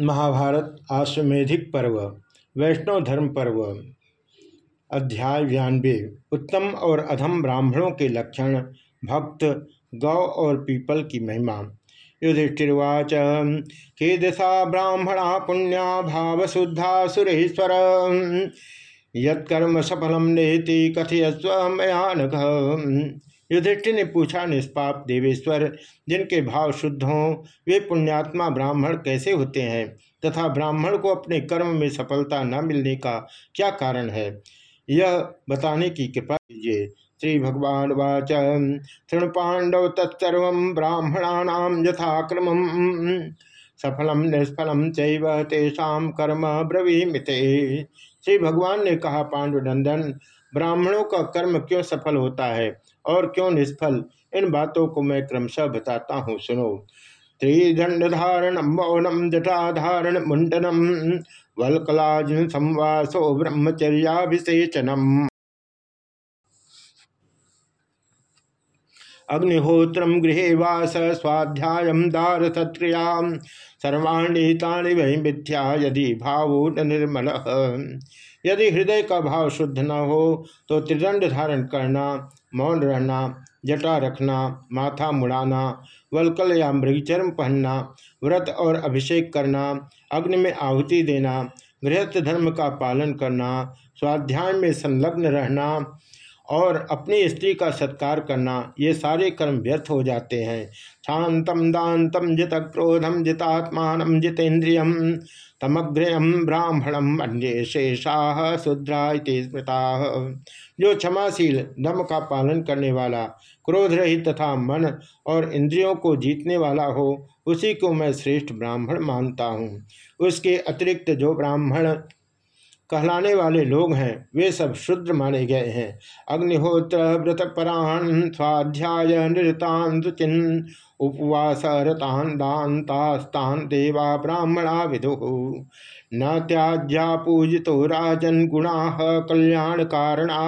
महाभारत आश्वेधिक पर्व, वैष्णव धर्म पर्व, अध्याय व्यानवे उत्तम और अधम ब्राह्मणों के लक्षण, भक्त, गौ और पीपल की महिमा। युधिष्ठिर्वाच, के दिशा ब्राह्मणा पुण्या भाव शुद्धा सुरेश्वर। यत्कर्म सफलम नेति कथयस्व मयानघ युधिष्ठिर ने पूछा, निष्पाप देवेश्वर, जिनके भाव शुद्ध हों, वे पुण्यात्मा ब्राह्मण कैसे होते हैं? तथा ब्राह्मण को अपने कर्म में सफलता न मिलने का क्या कारण है? यह बताने की कृपा कीजिए। श्री भगवान वाच। तृण पांडव तत्सर्व ब्राह्मणानाम यथाक्रम सफलम निष्फलम चैव कर्म ब्रवीमिते। श्री भगवान ने कहा, पांडुनंदन, ब्राह्मणों का कर्म क्यों सफल होता है? और क्यों निष्फल? इन बातों को मैं क्रमशः बताता हूँ, सुनो। त्रिदंड धारणम मौनम जटाधारण मुंडनम वलकलाज संवासो ब्रह्मचर्याभिषेचनम अग्निहोत्र गृह वास, स्वाध्याय दार सत्रिया सर्वाणी तानि वही मिथ्या, यदि भावो निर्मल। यदि हृदय का भाव शुद्ध न हो तो त्रिदंड धारण करना मौन रहना, जटा रखना, माथा मुड़ाना, वलकल या मृगचर्म पहनना, व्रत और अभिषेक करना, अग्नि में आहुति देना, गृहस्थ धर्म का पालन करना, स्वाध्याय में संलग्न रहना और अपनी स्त्री का सत्कार करना, ये सारे कर्म व्यर्थ हो जाते हैं। शांतम दातम जित क्रोधम जितात्मान जितेन्द्रियम तमग्रयम ब्राह्मणम अन्य शेषा शुद्रा स्मृता। जो क्षमाशील, दम का पालन करने वाला क्रोध रहित तथा मन और इंद्रियों को जीतने वाला हो, उसी को मैं श्रेष्ठ ब्राह्मण मानता हूँ। उसके अतिरिक्त जो ब्राह्मण कहलाने वाले लोग हैं, वे सब शुद्र माने गए हैं। अग्निहोत्र व्रत पराण स्वाध्याय निरतान उपवास रतान दानतास्तान देवा ब्राह्मणा, विदु। न त्याज्या पूजितो राजन गुणा कल्याण कारणा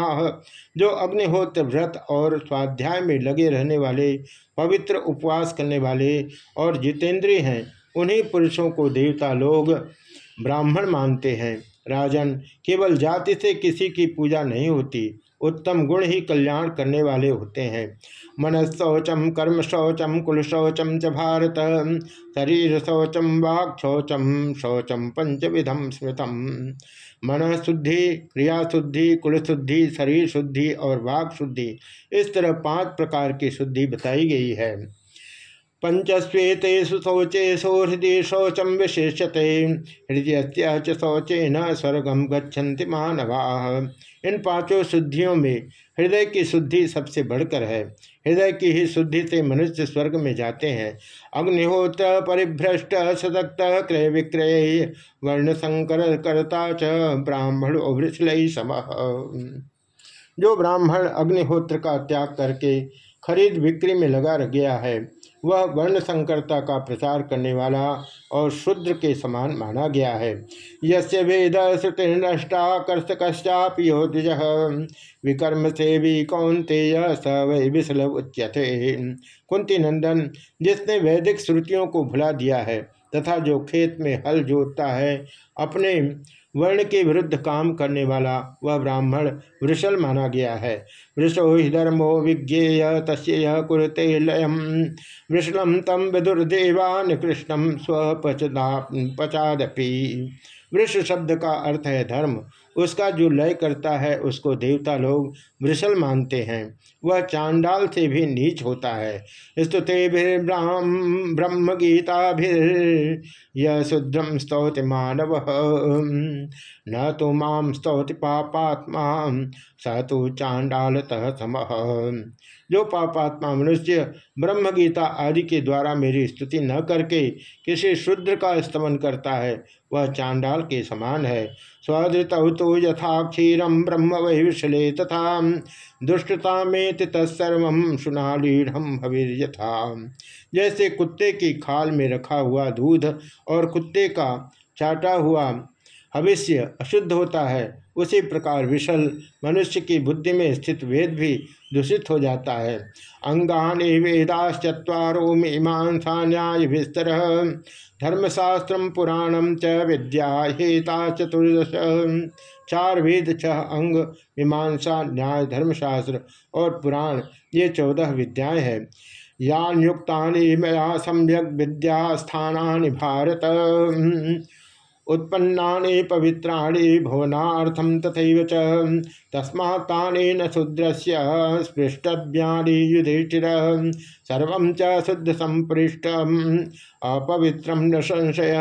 जो अग्निहोत्र, व्रत और स्वाध्याय में लगे रहने वाले, पवित्र उपवास करने वाले और जितेंद्रिय हैं, उन्हीं पुरुषों को देवता लोग ब्राह्मण मानते हैं। राजन, केवल जाति से किसी की पूजा नहीं होती, उत्तम गुण ही कल्याण करने वाले होते हैं। मन शौचम कर्म शौचम कुल शौचम च भारत। शरीर शौचम वाक् शौचम शौचम पंचविधम स्मृतम। मन शुद्धि क्रिया शुद्धि कुल शुद्धि शरीर शुद्धि और वाक शुद्धि इस तरह पाँच प्रकार की शुद्धि बताई गई है। पंचस्वेतेषु शौचेशो हृदय शौचम विशेषते हृदय शौचे न स्वर्गम गच्छन्ति मानवा। इन पाँचों शुद्धियों में हृदय की शुद्धि सबसे बढ़कर है। हृदय की ही शुद्धि से मनुष्य स्वर्ग में जाते हैं। अग्निहोत्र परिभ्रष्ट सदक्त क्रय विक्रय वर्ण संकर करता च ब्राह्मण वृषल सम जो ब्राह्मण अग्निहोत्र का त्याग करके खरीद बिक्री में लगा रह गया है वह वर्ण संकरता का प्रचार करने वाला और शूद्र के समान माना गया है। यस्य वेद श्रुति नष्टा कर्षकश्चापियो द्विज विकर्म से भी कौनते स उच्यते कुंती नंदन, जिसने वैदिक श्रुतियों को भुला दिया है तथा जो खेत में हल जोतता है, अपने वर्ण के विरुद्ध काम करने वाला वह ब्राह्मण वृषल माना गया है। वृषो ही धर्मो विज्ञेय, तस्य कुरते लयम। वृषलम तम विदुर्देवान कृष्णम स्वपचदा पचादपि। वृष शब्द का अर्थ है धर्म। उसका जो लय करता है, उसको देवता लोग वृषल मानते हैं। वह चांडाल से भी नीच होता है। स्तुते ब्राह्म ब्रह्म गीता यह शुद्रम स्तौति मानव। न तो माम स्तौति पापात्मा, स तो चांडालतः सम। जो पापात्मा मनुष्य ब्रह्म गीता आदि के द्वारा मेरी स्तुति न करके किसी शुद्र का स्तमन करता है, वह चांडाल के समान है। स्वधृत तो यथा क्षीरम ब्रह्म वैविशले तथा, दुष्टता में तत्सर्व सुनालीढ़ यथा। जैसे कुत्ते की खाल में रखा हुआ दूध और कुत्ते का चाटा हुआ भविष्य अशुद्ध होता है उसी प्रकार विशल मनुष्य की बुद्धि में स्थित वेद भी दूषित हो जाता है। अंगानी वेदाश्चत्वारो मीमांसा न्याय विस्तर। धर्मशास्त्र पुराणम च विद्या हेता चतुर्दश। चार वेद, छह अंग, मीमांसा, न्याय, धर्मशास्त्र और पुराण, ये चौदह विद्याएँ हैं। यान युक्ता मया सम्यक विद्यास्थानी भारत। उत्पन्नानि पवित्राणि भुवनार्थम तथा च। तस्मात्न शूद्र से स्पृष्टव्यानि युधिष्ठिर। सर्व च शुद्ध संपृष्ट अपवित्रम न संशय।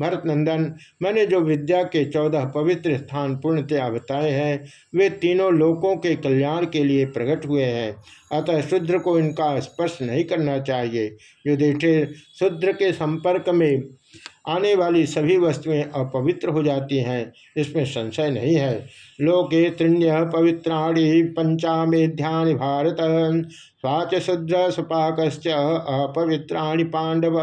भरत नंदन मैंने जो विद्या के चौदह पवित्र स्थान पूर्णतया बताए हैं, वे तीनों लोकों के कल्याण के लिए प्रकट हुए हैं। अतः शुद्र को इनका स्पर्श नहीं करना चाहिए। युधिष्ठिर, शुद्र के संपर्क में आने वाली सभी वस्तुएँ अपवित्र हो जाती हैं, इसमें संशय नहीं है। लोके तृण्य पवित्राणी पंचामेध्यानि भारत स्वाच शुद्र सुपाक अपवित्राणी पांडव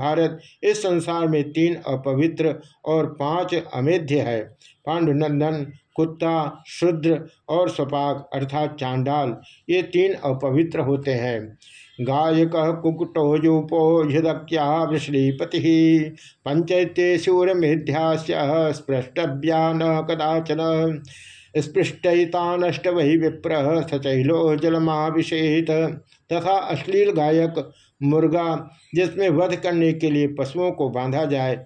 भारत, इस संसार में तीन अपवित्र और पाँच अमेध्य है। पांडुनंदन, कुत्ता, शुद्र और स्वपाक अर्थात चांडाल, ये तीन अपवित्र होते हैं। गायक कुकुटो यूपो युदक्या वृश्रीपति। पंचैत्य शूरमेध्यास्य स्पृष्टव्या न कदाचन। स्पृष्टता नष्ट वही विप्र सचैलो जलमाभिषेत तथा अश्लील गायक मुर्गा, जिसमें वध करने के लिए पशुओं को बांधा जाए,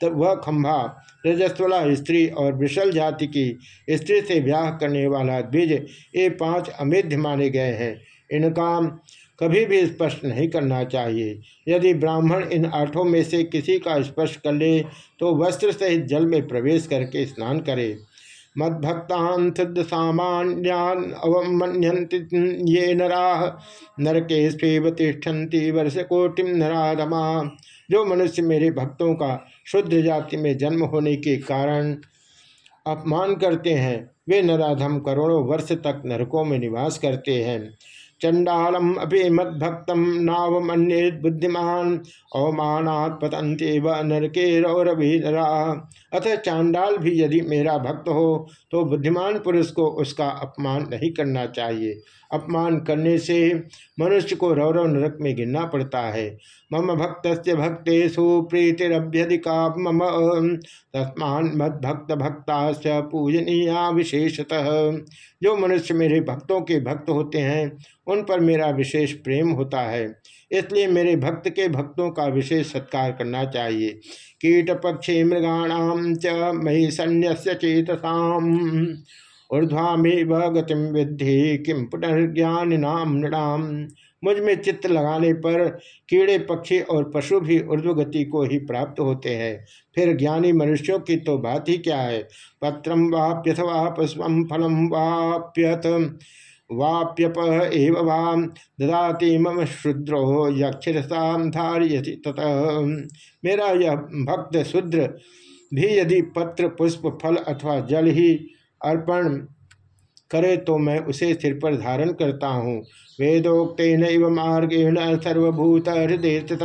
तब वह खंभा, रजस्वला स्त्री और विशल जाति की स्त्री से ब्याह करने वाला द्विज ये पाँच अमेध्य माने गए हैं। इनका कभी भी स्पर्श नहीं करना चाहिए। यदि ब्राह्मण इन आठों में से किसी का स्पर्श कर ले तो वस्त्र सहित जल में प्रवेश करके स्नान करे। मद्भक्तान सिद्ध सामान्यान अवमन्यंति ये नरा नरके स्वेव तिष्ठन्ति वर्ष कोटिम नराधमा। जो मनुष्य मेरे भक्तों का शुद्ध जाति में जन्म होने के कारण अपमान करते हैं, वे नराधम करोड़ों वर्ष तक नरकों में निवास करते हैं। चंडालम अभी मद्भक्त नावमन्य बुद्धिमान अवमानात् पतंत व नरके नरा अतः चांडाल भी यदि मेरा भक्त हो तो बुद्धिमान पुरुष को उसका अपमान नहीं करना चाहिए। अपमान करने से मनुष्य को रौरव नरक में गिनना पड़ता है। मम भक्त भक्तेषु प्रीतिरभ्यधिका मम तस्मान मद्भक्त भक्ता पूजनीया विशेषतः। जो मनुष्य मेरे भक्तों के भक्त होते हैं, उन पर मेरा विशेष प्रेम होता है। इसलिए मेरे भक्त के भक्तों का विशेष सत्कार करना चाहिए। कीट पक्षी मृगाणाम च मही सन्यास्य चेतसाम। ऊर्ध्वामेव गतिम विद्धि किम पुनर्ज्ञान नाम नृणाम। मुझमें चित्त लगाने पर कीड़े, पक्षी और पशु भी ऊर्ध्व गति को ही प्राप्त होते हैं। फिर ज्ञानी मनुष्यों की तो बात ही क्या है? पत्रम वाप्यथवा पुष्पम फलम वाप्यथ। वाप्यप एव वाम ददाति मम शुद्रो यक्षरसाम धारियति ततः। मेरा यह भक्त शुद्र भी यदि पत्र, पुष्प, फल अथवा जल ही अर्पण करे तो मैं उसे सिर पर धारण करता हूँ। वेदोक्त नैव मार्गेण सर्वभूत हृदय स्थित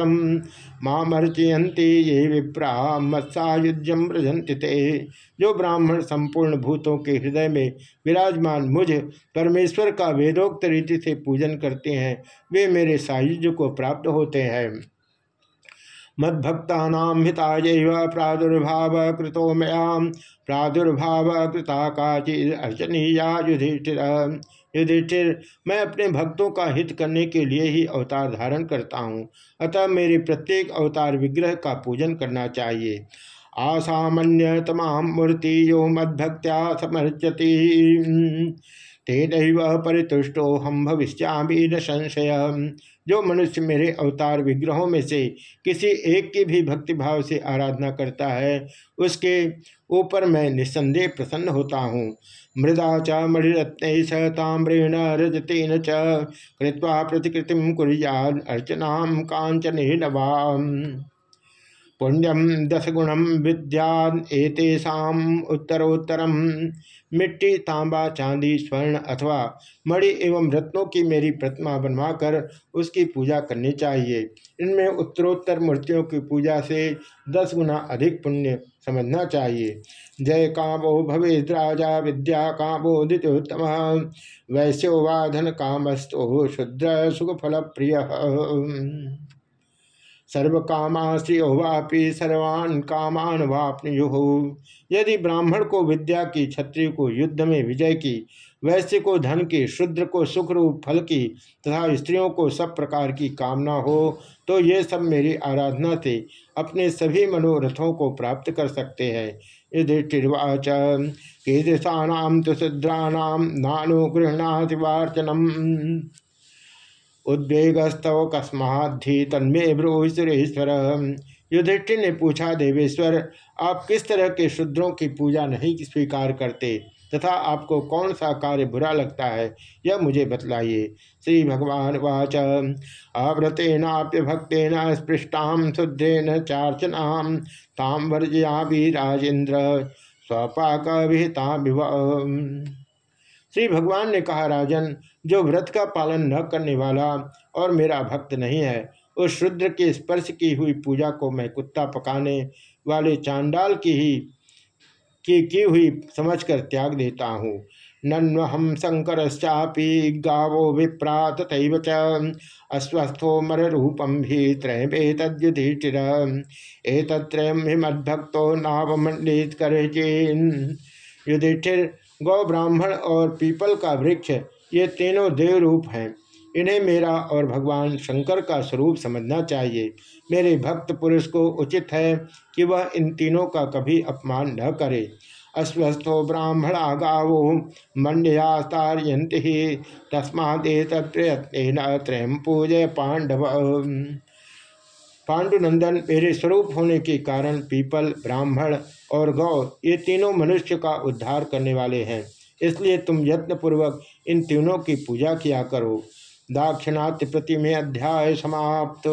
मामर्चयंती ये विप्रा मत्सायुज्यम ब्रजंति ते। जो ब्राह्मण संपूर्ण भूतों के हृदय में विराजमान मुझ, परमेश्वर का वेदोक्त रीति से पूजन करते हैं, वे मेरे सायुज्य को प्राप्त होते हैं। मद्भक्ता हिताय प्रादुर्भाव कृतो मया प्रादुर्भाव कृता काचि अर्चनीया युधिष्ठिर। युधिष्ठिर, मैं अपने भक्तों का हित करने के लिए ही अवतार धारण करता हूँ। अतः मेरे प्रत्येक अवतार विग्रह का पूजन करना चाहिए। आसामान्य तमाम मूर्ति यो मद्भक्त्या समर्चती। तेन परितुष्टो, हम भविष्यामी न संशय जो मनुष्य मेरे अवतार विग्रहों में से किसी एक की भी भक्तिभाव से आराधना करता है, उसके ऊपर मैं निसंदेह प्रसन्न होता हूँ। मृदा च मणिरत्न स ताम्रेण रजतेन च प्रतिकृतिम प्रतिकृति कुरिया अर्चना कांचन नवाम पुण्यम दस गुणम विद्या एतेषाम उत्तरोत्तरम मिट्टी, तांबा, चांदी, स्वर्ण अथवा मणि एवं रत्नों की मेरी प्रतिमा बनवाकर उसकी पूजा करनी चाहिए। इनमें उत्तरोत्तर मूर्तियों की पूजा से दस गुना अधिक पुण्य समझना चाहिए। जय कामो भवे राजा, विद्या कामो दित्योत्तम वैश्यो वाधन कामस्तो शुद्र सुख फल प्रिय सर्व कामा श्रियो वापी सर्वान कामान वापनुयु। यदि ब्राह्मण को विद्या की, क्षत्रिय को युद्ध में विजय की, वैश्य को धन की, शुद्र को सुख रूप फल की तथा स्त्रियों को सब प्रकार की कामना हो तो ये सब मेरी आराधना से अपने सभी मनोरथों को प्राप्त कर सकते हैं। युधिष्ठिर्वाच कीदृशाणाम तो शूद्राणाम नानुगृहणातिवार्चनम उद्वेगस्तव कस्माधि तन्मे ब्रो सुरेश्वर युधिष्ठिर ने पूछा, देवेश्वर, आप किस तरह के शूद्रों की पूजा नहीं स्वीकार करते? तथा आपको कौन सा कार्य बुरा लगता है? यह मुझे बतलाइए। श्री भगवान वाच आवृतेनाप्य भक्तेन स्पृष्टाम शुद्रेन चार्चनाम ताम वर्जया भी राजेन्द्र स्वपाक विहिता श्री भगवान ने कहा, राजन, जो व्रत का पालन न करने वाला और मेरा भक्त नहीं है, उस शुद्र के स्पर्श की हुई पूजा को मैं कुत्ता पकाने वाले चांडाल की ही, की की हुई समझकर त्याग देता हूँ। नन्वहम शंकरश्चापी गावो विप्रा तथैव च, अस्वस्थो मर रूपम भी त्रय तद्युधिष्ठिर एतत्रयम हिमद्भक्तो नावमंडित करे युधिष्ठिर गौ ब्राह्मण और पीपल का वृक्ष, ये तीनों देव रूप हैं। इन्हें मेरा और भगवान शंकर का स्वरूप समझना चाहिए। मेरे भक्त पुरुष को उचित है कि वह इन तीनों का कभी अपमान न करे। अस्वस्थो ब्राह्मण गावो मंडयास्तारयंत ही तस्मादेत प्रयत्न त्रयम पूजय पांडव पांडुनंदन मेरे स्वरूप होने के कारण पीपल ब्राह्मण और गौ ये तीनों मनुष्य का उद्धार करने वाले हैं। इसलिए तुम यत्नपूर्वक इन तीनों की पूजा किया करो। दाक्षिणात्य प्रति में अध्याय समाप्त।